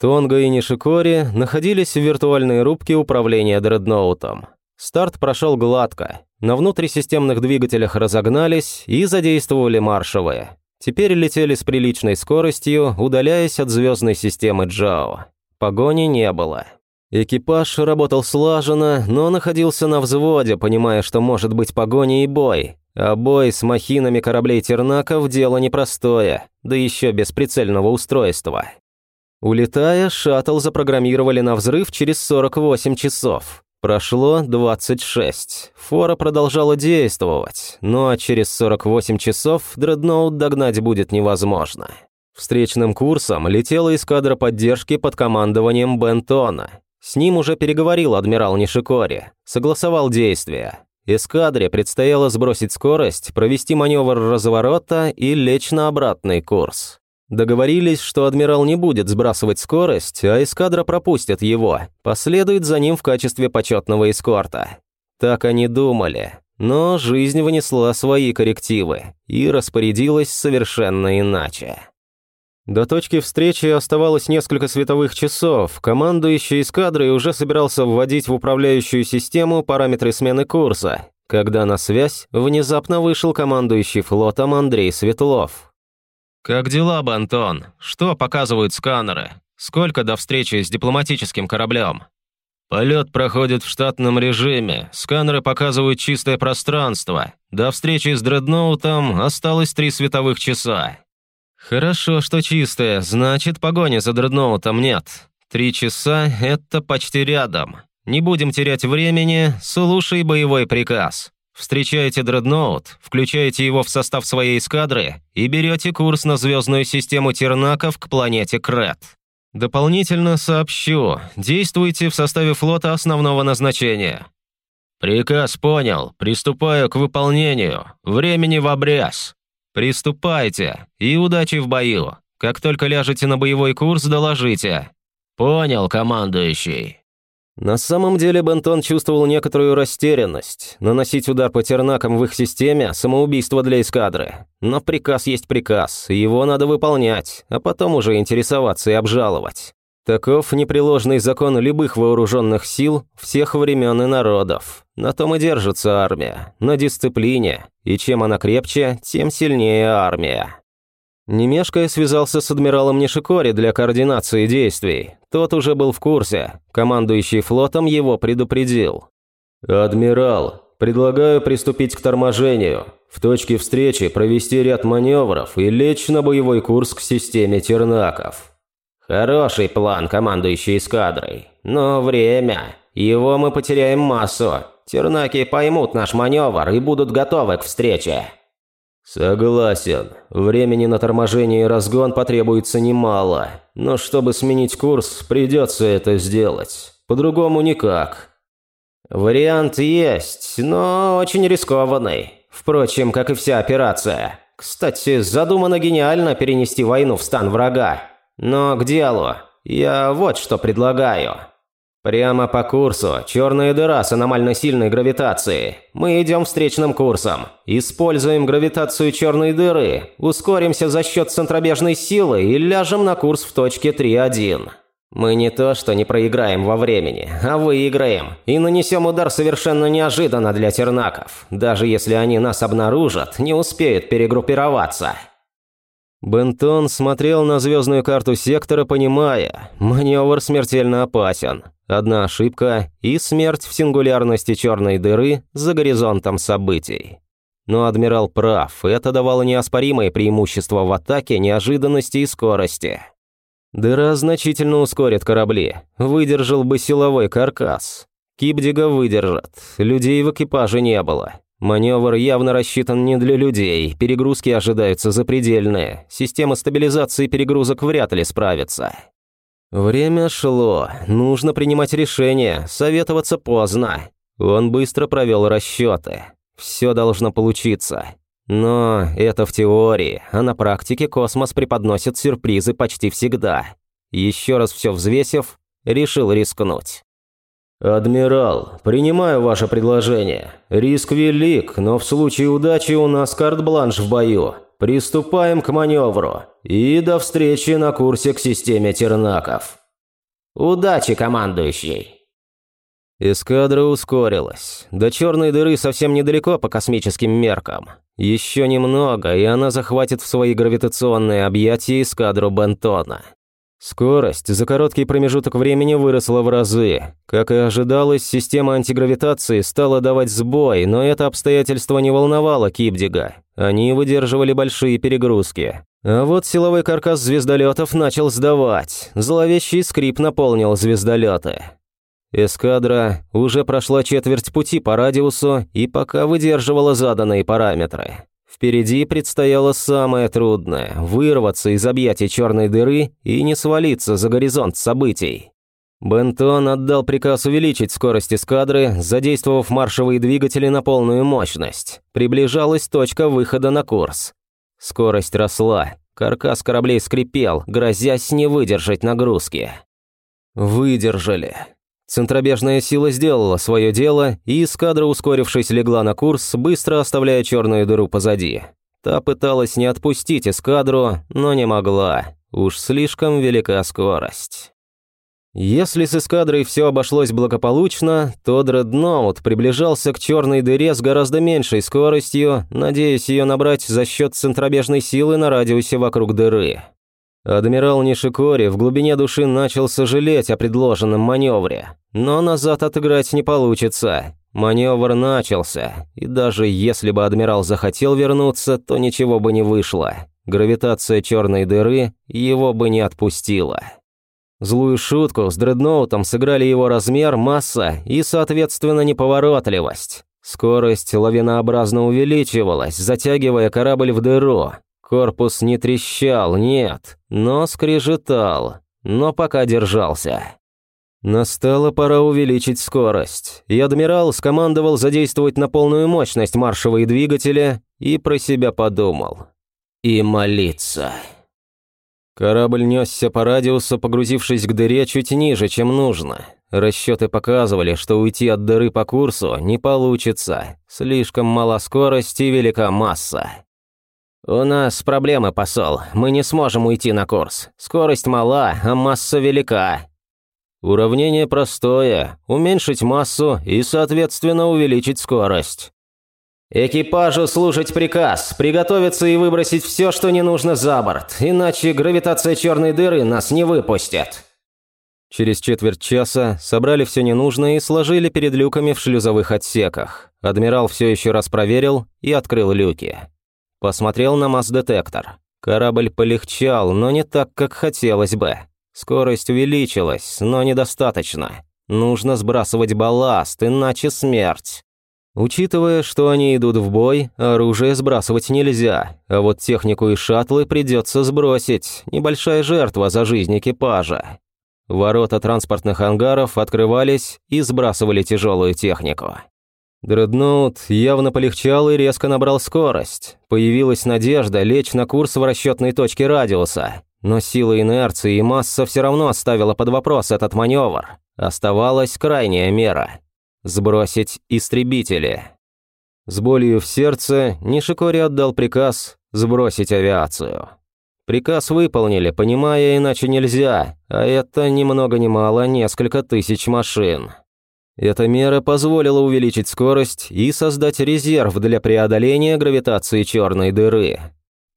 Тонга и Нишикори находились в виртуальной рубке управления дредноутом. Старт прошел гладко. На внутрисистемных двигателях разогнались и задействовали маршевые. Теперь летели с приличной скоростью, удаляясь от звездной системы Джао. Погони не было. Экипаж работал слаженно, но находился на взводе, понимая, что может быть погоня и бой. А бой с махинами кораблей Тернаков – дело непростое, да еще без прицельного устройства. Улетая, шаттл запрограммировали на взрыв через 48 часов. Прошло 26. Фора продолжала действовать, но через 48 часов дредноут догнать будет невозможно. Встречным курсом летела эскадра поддержки под командованием Бентона. С ним уже переговорил адмирал Нишикори, согласовал действия. Эскадре предстояло сбросить скорость, провести маневр разворота и лечь на обратный курс. Договорились, что адмирал не будет сбрасывать скорость, а эскадра пропустит его, последует за ним в качестве почетного эскорта. Так они думали, но жизнь внесла свои коррективы и распорядилась совершенно иначе. До точки встречи оставалось несколько световых часов. Командующий эскадрой уже собирался вводить в управляющую систему параметры смены курса, когда на связь внезапно вышел командующий флотом Андрей Светлов. «Как дела, Бантон? Что показывают сканеры? Сколько до встречи с дипломатическим кораблем?» «Полет проходит в штатном режиме. Сканеры показывают чистое пространство. До встречи с дредноутом осталось три световых часа». «Хорошо, что чистое. Значит, погони за дредноутом нет. Три часа – это почти рядом. Не будем терять времени, слушай боевой приказ». Встречаете дредноут, включаете его в состав своей эскадры и берете курс на звездную систему Тернаков к планете Крет. Дополнительно сообщу, действуйте в составе флота основного назначения. Приказ понял, приступаю к выполнению. Времени в обрез. Приступайте и удачи в бою. Как только ляжете на боевой курс, доложите. Понял, командующий. На самом деле Бентон чувствовал некоторую растерянность. Наносить удар по тернакам в их системе – самоубийство для эскадры. Но приказ есть приказ, его надо выполнять, а потом уже интересоваться и обжаловать. Таков непреложный закон любых вооруженных сил всех времен и народов. На том и держится армия, на дисциплине, и чем она крепче, тем сильнее армия. Немешкая связался с адмиралом Нишикори для координации действий. Тот уже был в курсе. Командующий флотом его предупредил. «Адмирал, предлагаю приступить к торможению. В точке встречи провести ряд маневров и лечь на боевой курс к системе тернаков». «Хороший план, командующий эскадрой. Но время. Его мы потеряем массу. Тернаки поймут наш маневр и будут готовы к встрече». «Согласен. Времени на торможение и разгон потребуется немало. Но чтобы сменить курс, придется это сделать. По-другому никак». «Вариант есть, но очень рискованный. Впрочем, как и вся операция. Кстати, задумано гениально перенести войну в стан врага. Но к делу. Я вот что предлагаю». «Прямо по курсу. Черная дыра с аномально сильной гравитацией. Мы идем встречным курсом. Используем гравитацию черной дыры, ускоримся за счет центробежной силы и ляжем на курс в точке 3.1. Мы не то что не проиграем во времени, а выиграем. И нанесем удар совершенно неожиданно для тернаков. Даже если они нас обнаружат, не успеют перегруппироваться». Бентон смотрел на звездную карту сектора, понимая, маневр смертельно опасен. Одна ошибка и смерть в сингулярности черной дыры за горизонтом событий. Но адмирал прав, это давало неоспоримое преимущество в атаке, неожиданности и скорости. Дыра значительно ускорит корабли, выдержал бы силовой каркас. Кипдига выдержат, людей в экипаже не было. Маневр явно рассчитан не для людей, перегрузки ожидаются запредельные, система стабилизации перегрузок вряд ли справится. Время шло, нужно принимать решение, советоваться поздно. Он быстро провел расчеты. Все должно получиться. Но это в теории, а на практике космос преподносит сюрпризы почти всегда. Еще раз все взвесив, решил рискнуть. «Адмирал, принимаю ваше предложение. Риск велик, но в случае удачи у нас карт-бланш в бою. Приступаем к маневру. И до встречи на курсе к системе Тернаков. Удачи, командующий!» Эскадра ускорилась. До черной дыры совсем недалеко по космическим меркам. Еще немного, и она захватит в свои гравитационные объятия эскадру Бентона. Скорость за короткий промежуток времени выросла в разы. Как и ожидалось, система антигравитации стала давать сбой, но это обстоятельство не волновало Кипдига. Они выдерживали большие перегрузки. А вот силовой каркас звездолетов начал сдавать. Зловещий скрип наполнил звездолеты. Эскадра уже прошла четверть пути по радиусу и пока выдерживала заданные параметры. Впереди предстояло самое трудное – вырваться из объятий черной дыры и не свалиться за горизонт событий. Бентон отдал приказ увеличить скорость эскадры, задействовав маршевые двигатели на полную мощность. Приближалась точка выхода на курс. Скорость росла, каркас кораблей скрипел, грозясь не выдержать нагрузки. Выдержали. Центробежная сила сделала свое дело, и эскадра, ускорившись, легла на курс, быстро оставляя черную дыру позади. Та пыталась не отпустить эскадру, но не могла. Уж слишком велика скорость. Если с эскадрой все обошлось благополучно, то дредноут приближался к черной дыре с гораздо меньшей скоростью, надеясь ее набрать за счет центробежной силы на радиусе вокруг дыры. Адмирал Нишикори в глубине души начал сожалеть о предложенном маневре, но назад отыграть не получится. Маневр начался, и даже если бы адмирал захотел вернуться, то ничего бы не вышло. Гравитация черной дыры его бы не отпустила. Злую шутку с дредноутом сыграли его размер, масса и, соответственно, неповоротливость. Скорость лавинообразно увеличивалась, затягивая корабль в дыру, Корпус не трещал, нет, но скрежетал, но пока держался. Настала пора увеличить скорость, и адмирал скомандовал задействовать на полную мощность маршевые двигатели и про себя подумал. И молиться. Корабль несся по радиусу, погрузившись к дыре чуть ниже, чем нужно. Расчеты показывали, что уйти от дыры по курсу не получится. Слишком мала скорость и велика масса. «У нас проблемы, посол. Мы не сможем уйти на курс. Скорость мала, а масса велика». Уравнение простое – уменьшить массу и, соответственно, увеличить скорость. «Экипажу слушать приказ, приготовиться и выбросить все, что не нужно за борт, иначе гравитация черной дыры нас не выпустит». Через четверть часа собрали все ненужное и сложили перед люками в шлюзовых отсеках. Адмирал все еще раз проверил и открыл люки. Посмотрел на масс-детектор. Корабль полегчал, но не так, как хотелось бы. Скорость увеличилась, но недостаточно. Нужно сбрасывать балласт, иначе смерть. Учитывая, что они идут в бой, оружие сбрасывать нельзя, а вот технику и шаттлы придется сбросить. Небольшая жертва за жизнь экипажа. Ворота транспортных ангаров открывались и сбрасывали тяжелую технику. Дредноут явно полегчал и резко набрал скорость. Появилась надежда лечь на курс в расчетной точке радиуса. Но сила инерции и масса все равно оставила под вопрос этот маневр. Оставалась крайняя мера – сбросить истребители. С болью в сердце Нишикори отдал приказ сбросить авиацию. Приказ выполнили, понимая, иначе нельзя, а это ни много ни мало несколько тысяч машин. Эта мера позволила увеличить скорость и создать резерв для преодоления гравитации черной дыры.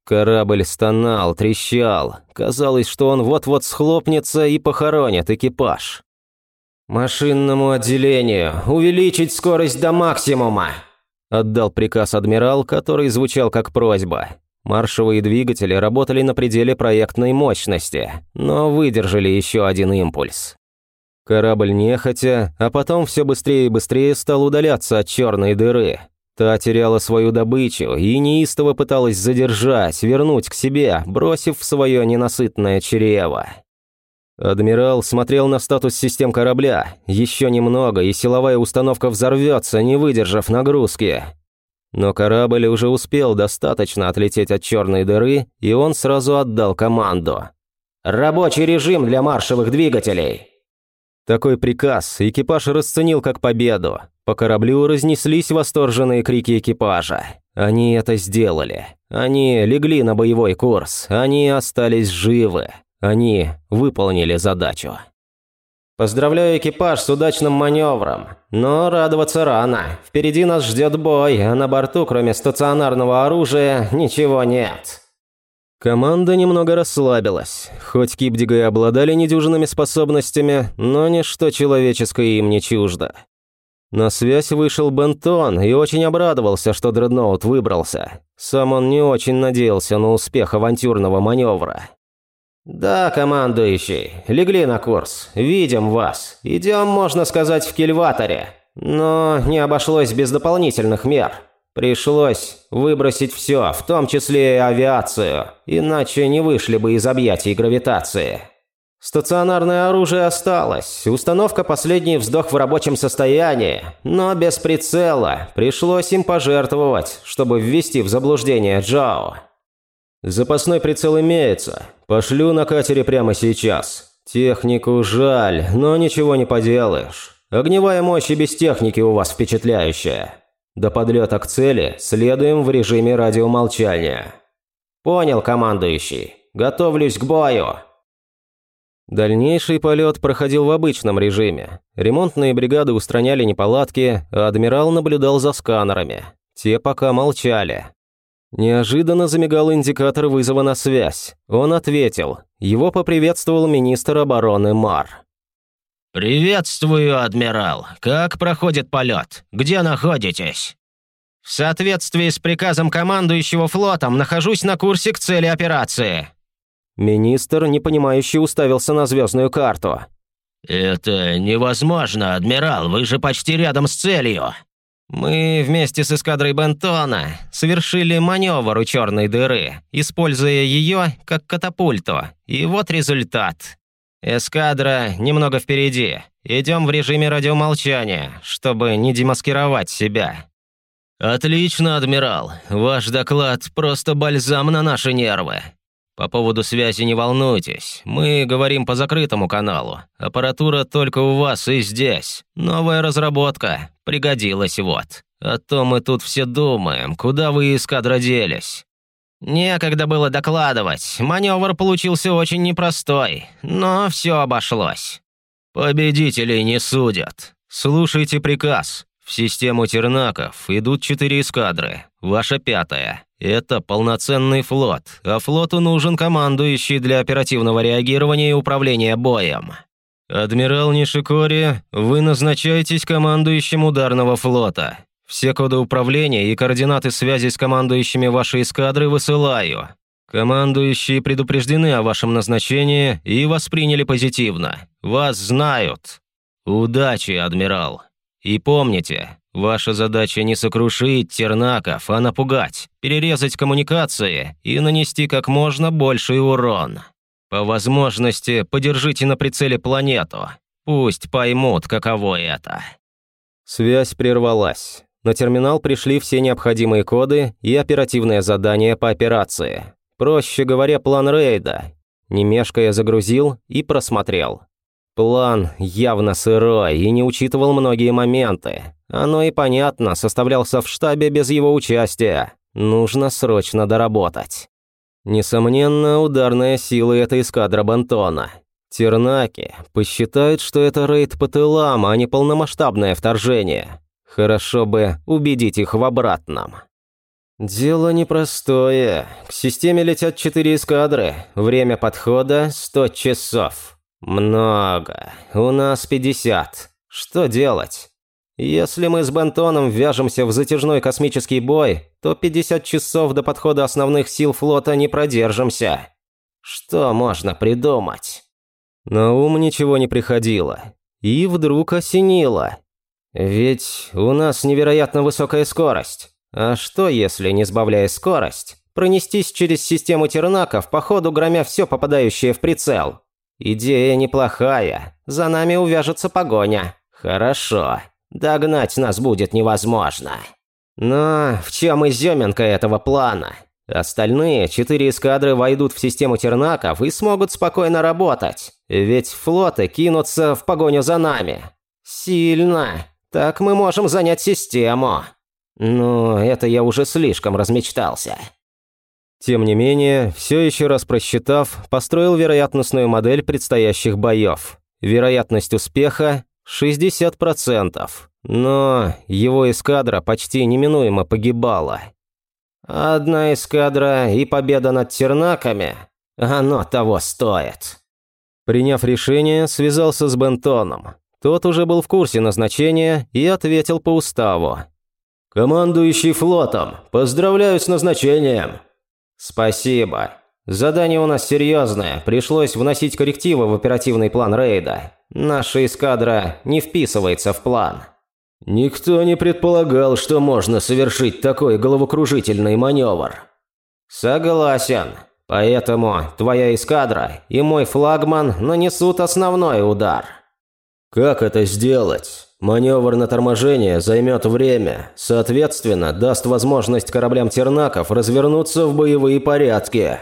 Корабль стонал, трещал. Казалось, что он вот-вот схлопнется и похоронит экипаж. «Машинному отделению увеличить скорость до максимума!» Отдал приказ адмирал, который звучал как просьба. Маршевые двигатели работали на пределе проектной мощности, но выдержали еще один импульс. Корабль нехотя, а потом все быстрее и быстрее стал удаляться от черной дыры. Та теряла свою добычу и неистово пыталась задержать, вернуть к себе, бросив в свое ненасытное чрево. Адмирал смотрел на статус систем корабля. Еще немного, и силовая установка взорвется, не выдержав нагрузки. Но корабль уже успел достаточно отлететь от черной дыры, и он сразу отдал команду. «Рабочий режим для маршевых двигателей!» Такой приказ экипаж расценил как победу. По кораблю разнеслись восторженные крики экипажа. Они это сделали. Они легли на боевой курс. Они остались живы. Они выполнили задачу. Поздравляю экипаж с удачным маневром. Но радоваться рано. Впереди нас ждет бой, а на борту, кроме стационарного оружия, ничего нет». Команда немного расслабилась. Хоть Кипдига и обладали недюжинными способностями, но ничто человеческое им не чуждо. На связь вышел Бентон и очень обрадовался, что Дредноут выбрался. Сам он не очень надеялся на успех авантюрного маневра. «Да, командующий, легли на курс. Видим вас. Идем, можно сказать, в кильваторе. Но не обошлось без дополнительных мер. Пришлось выбросить все, в том числе и авиацию, иначе не вышли бы из объятий гравитации». Стационарное оружие осталось, установка «Последний вздох» в рабочем состоянии, но без прицела, пришлось им пожертвовать, чтобы ввести в заблуждение Джао. Запасной прицел имеется, пошлю на катере прямо сейчас. Технику жаль, но ничего не поделаешь. Огневая мощь и без техники у вас впечатляющая. До подлета к цели следуем в режиме радиомолчания. Понял, командующий. Готовлюсь к бою. Дальнейший полет проходил в обычном режиме. Ремонтные бригады устраняли неполадки, а адмирал наблюдал за сканерами. Те пока молчали. Неожиданно замигал индикатор вызова на связь. Он ответил. Его поприветствовал министр обороны Мар. «Приветствую, адмирал. Как проходит полет? Где находитесь?» «В соответствии с приказом командующего флотом нахожусь на курсе к цели операции», Министр, непонимающе, уставился на звездную карту. «Это невозможно, адмирал, вы же почти рядом с целью». «Мы вместе с эскадрой Бентона совершили маневр у черной дыры, используя ее как катапульту. И вот результат. Эскадра немного впереди. Идем в режиме радиомолчания, чтобы не демаскировать себя». «Отлично, адмирал. Ваш доклад просто бальзам на наши нервы. По поводу связи не волнуйтесь, мы говорим по закрытому каналу. Аппаратура только у вас и здесь. Новая разработка, пригодилась вот. А то мы тут все думаем, куда вы из кадра делись». «Некогда было докладывать. Маневр получился очень непростой, но все обошлось». «Победителей не судят. Слушайте приказ. В систему Тернаков идут четыре эскадры, ваша пятая. Это полноценный флот, а флоту нужен командующий для оперативного реагирования и управления боем. Адмирал Нишикори, вы назначаетесь командующим ударного флота. Все коды управления и координаты связи с командующими вашей эскадры высылаю. Командующие предупреждены о вашем назначении и восприняли позитивно. Вас знают. Удачи, адмирал. И помните, Ваша задача не сокрушить тернаков, а напугать, перерезать коммуникации и нанести как можно больший урон. По возможности подержите на прицеле планету. Пусть поймут, каково это». Связь прервалась. На терминал пришли все необходимые коды и оперативное задание по операции. Проще говоря, план рейда. Не мешкая загрузил и просмотрел. План явно сырой и не учитывал многие моменты. Оно и понятно, составлялся в штабе без его участия. Нужно срочно доработать. Несомненно, ударная сила – это эскадра Бантона. Тернаки посчитают, что это рейд по тылам, а не полномасштабное вторжение. Хорошо бы убедить их в обратном. Дело непростое. К системе летят четыре эскадры. Время подхода – 100 часов. Много. У нас 50. Что делать? Если мы с Бентоном вяжемся в затяжной космический бой, то 50 часов до подхода основных сил флота не продержимся. Что можно придумать? На ум ничего не приходило. И вдруг осенило. Ведь у нас невероятно высокая скорость. А что, если, не сбавляя скорость, пронестись через систему тернаков, по ходу громя все попадающее в прицел? Идея неплохая. За нами увяжется погоня. Хорошо. Догнать нас будет невозможно. Но в чем изюминка этого плана? Остальные четыре эскадры войдут в систему тернаков и смогут спокойно работать. Ведь флоты кинутся в погоню за нами. Сильно. Так мы можем занять систему. Но это я уже слишком размечтался. Тем не менее, все еще раз просчитав, построил вероятностную модель предстоящих боев. Вероятность успеха – 60%. Но его эскадра почти неминуемо погибала. Одна эскадра и победа над тернаками – оно того стоит. Приняв решение, связался с Бентоном. Тот уже был в курсе назначения и ответил по уставу. «Командующий флотом, поздравляю с назначением!» «Спасибо. Задание у нас серьезное, пришлось вносить коррективы в оперативный план рейда. Наша эскадра не вписывается в план». «Никто не предполагал, что можно совершить такой головокружительный маневр». «Согласен. Поэтому твоя эскадра и мой флагман нанесут основной удар». Как это сделать? Маневр на торможение займет время, соответственно, даст возможность кораблям тернаков развернуться в боевые порядки.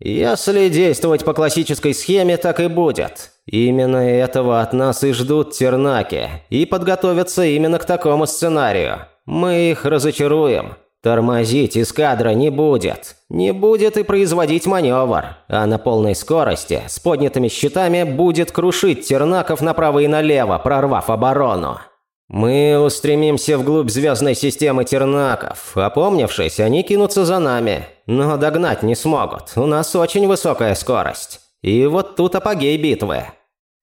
Если действовать по классической схеме, так и будет. Именно этого от нас и ждут тернаки, и подготовятся именно к такому сценарию. Мы их разочаруем, Тормозить эскадра не будет. Не будет и производить маневр. А на полной скорости, с поднятыми щитами, будет крушить тернаков направо и налево, прорвав оборону. Мы устремимся вглубь звездной системы тернаков. Опомнившись, они кинутся за нами. Но догнать не смогут. У нас очень высокая скорость. И вот тут апогей битвы.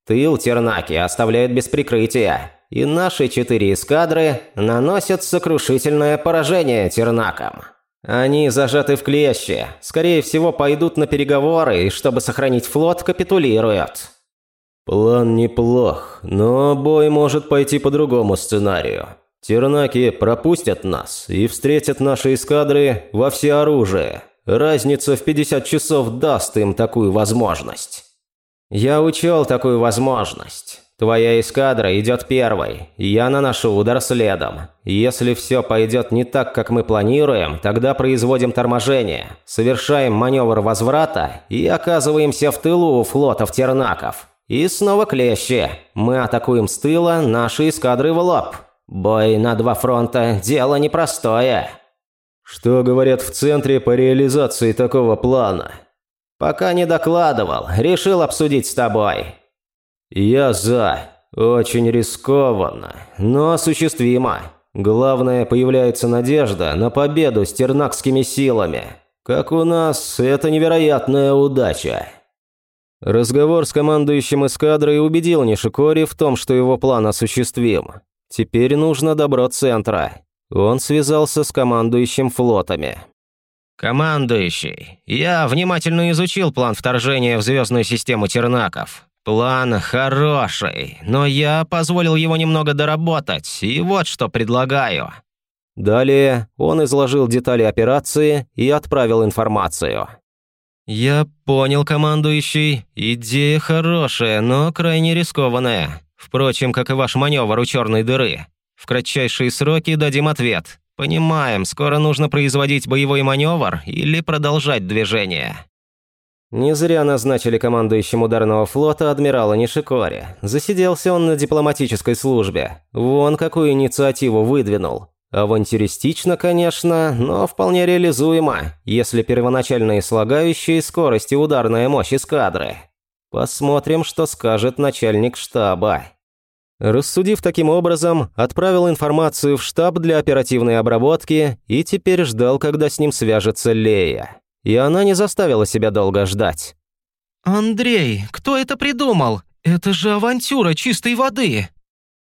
Тыл тернаки оставляют без прикрытия и наши четыре эскадры наносят сокрушительное поражение тернакам. Они зажаты в клещи, скорее всего пойдут на переговоры и, чтобы сохранить флот, капитулируют. План неплох, но бой может пойти по другому сценарию. Тернаки пропустят нас и встретят наши эскадры во всеоружие. Разница в 50 часов даст им такую возможность. Я учел такую возможность. Твоя эскадра идет первой, я наношу удар следом. Если все пойдет не так, как мы планируем, тогда производим торможение, совершаем маневр возврата и оказываемся в тылу у флотов тернаков. И снова клещи. Мы атакуем с тыла наши эскадры в лоб. Бой на два фронта – дело непростое. Что говорят в центре по реализации такого плана? Пока не докладывал, решил обсудить с тобой. «Я за. Очень рискованно, но осуществимо. Главное, появляется надежда на победу с тернакскими силами. Как у нас, это невероятная удача». Разговор с командующим эскадрой убедил Нишикори в том, что его план осуществим. Теперь нужно добро центра. Он связался с командующим флотами. «Командующий, я внимательно изучил план вторжения в звездную систему Тернаков. План хороший, но я позволил его немного доработать, и вот что предлагаю. Далее он изложил детали операции и отправил информацию. «Я понял, командующий. Идея хорошая, но крайне рискованная. Впрочем, как и ваш маневр у черной дыры. В кратчайшие сроки дадим ответ. Понимаем, скоро нужно производить боевой маневр или продолжать движение. Не зря назначили командующим ударного флота адмирала Нишикори. Засиделся он на дипломатической службе. Вон какую инициативу выдвинул. Авантюристично, конечно, но вполне реализуемо, если первоначальные слагающие скорость и ударная мощь эскадры. Посмотрим, что скажет начальник штаба. Рассудив таким образом, отправил информацию в штаб для оперативной обработки и теперь ждал, когда с ним свяжется Лея и она не заставила себя долго ждать. «Андрей, кто это придумал? Это же авантюра чистой воды!»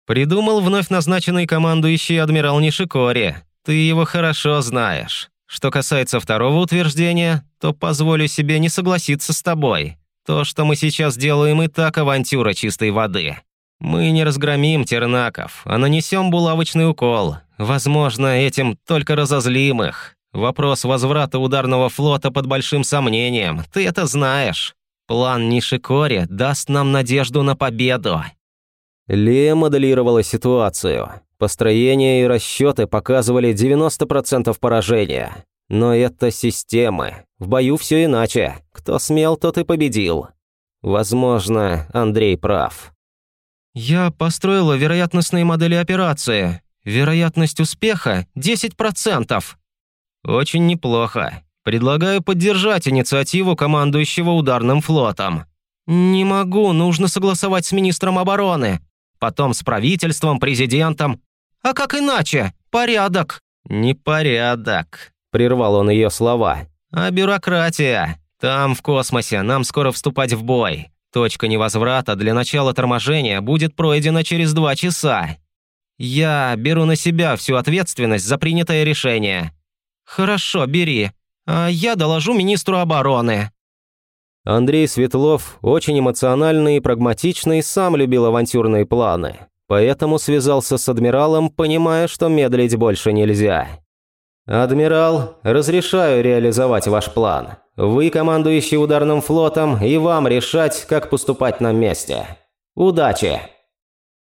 Придумал вновь назначенный командующий адмирал Нишикори. Ты его хорошо знаешь. Что касается второго утверждения, то позволю себе не согласиться с тобой. То, что мы сейчас делаем, и так авантюра чистой воды. Мы не разгромим тернаков, а нанесем булавочный укол. Возможно, этим только разозлим их. Вопрос возврата ударного флота под большим сомнением, ты это знаешь. План Нишикори даст нам надежду на победу». Лея моделировала ситуацию. Построение и расчеты показывали 90% поражения. Но это системы. В бою все иначе. Кто смел, тот и победил. Возможно, Андрей прав. «Я построила вероятностные модели операции. Вероятность успеха – 10%. «Очень неплохо. Предлагаю поддержать инициативу командующего ударным флотом. «Не могу, нужно согласовать с министром обороны. Потом с правительством, президентом. А как иначе? Порядок». «Не порядок», – прервал он ее слова. «А бюрократия. Там, в космосе, нам скоро вступать в бой. Точка невозврата для начала торможения будет пройдена через два часа. Я беру на себя всю ответственность за принятое решение». «Хорошо, бери. А я доложу министру обороны». Андрей Светлов очень эмоциональный и прагматичный, сам любил авантюрные планы. Поэтому связался с адмиралом, понимая, что медлить больше нельзя. «Адмирал, разрешаю реализовать ваш план. Вы командующий ударным флотом, и вам решать, как поступать на месте. Удачи!»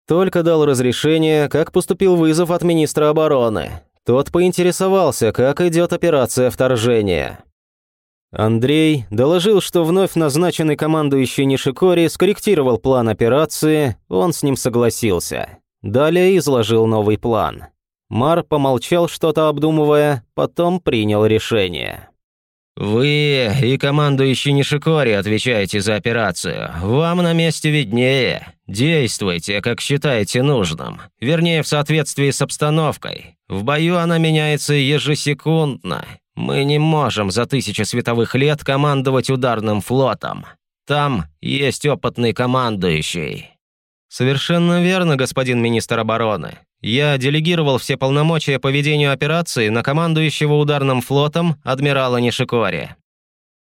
Только дал разрешение, как поступил вызов от министра обороны. Тот поинтересовался, как идет операция вторжения. Андрей доложил, что вновь назначенный командующий Нишикори скорректировал план операции, он с ним согласился. Далее изложил новый план. Мар помолчал, что-то обдумывая, потом принял решение. «Вы и командующий Нишикори отвечаете за операцию. Вам на месте виднее. Действуйте, как считаете нужным. Вернее, в соответствии с обстановкой. В бою она меняется ежесекундно. Мы не можем за тысячи световых лет командовать ударным флотом. Там есть опытный командующий». «Совершенно верно, господин министр обороны. Я делегировал все полномочия по ведению операции на командующего ударным флотом адмирала Нишикори».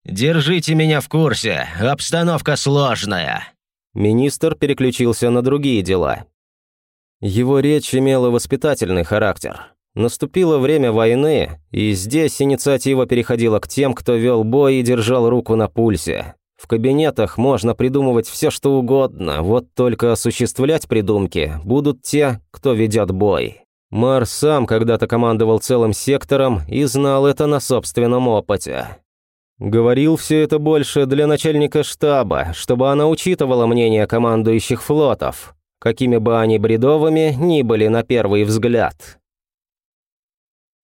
«Держите меня в курсе, обстановка сложная». Министр переключился на другие дела. Его речь имела воспитательный характер. Наступило время войны, и здесь инициатива переходила к тем, кто вел бой и держал руку на пульсе. В кабинетах можно придумывать все, что угодно, вот только осуществлять придумки будут те, кто ведет бой. Мар сам когда-то командовал целым сектором и знал это на собственном опыте. Говорил все это больше для начальника штаба, чтобы она учитывала мнение командующих флотов, какими бы они бредовыми ни были на первый взгляд.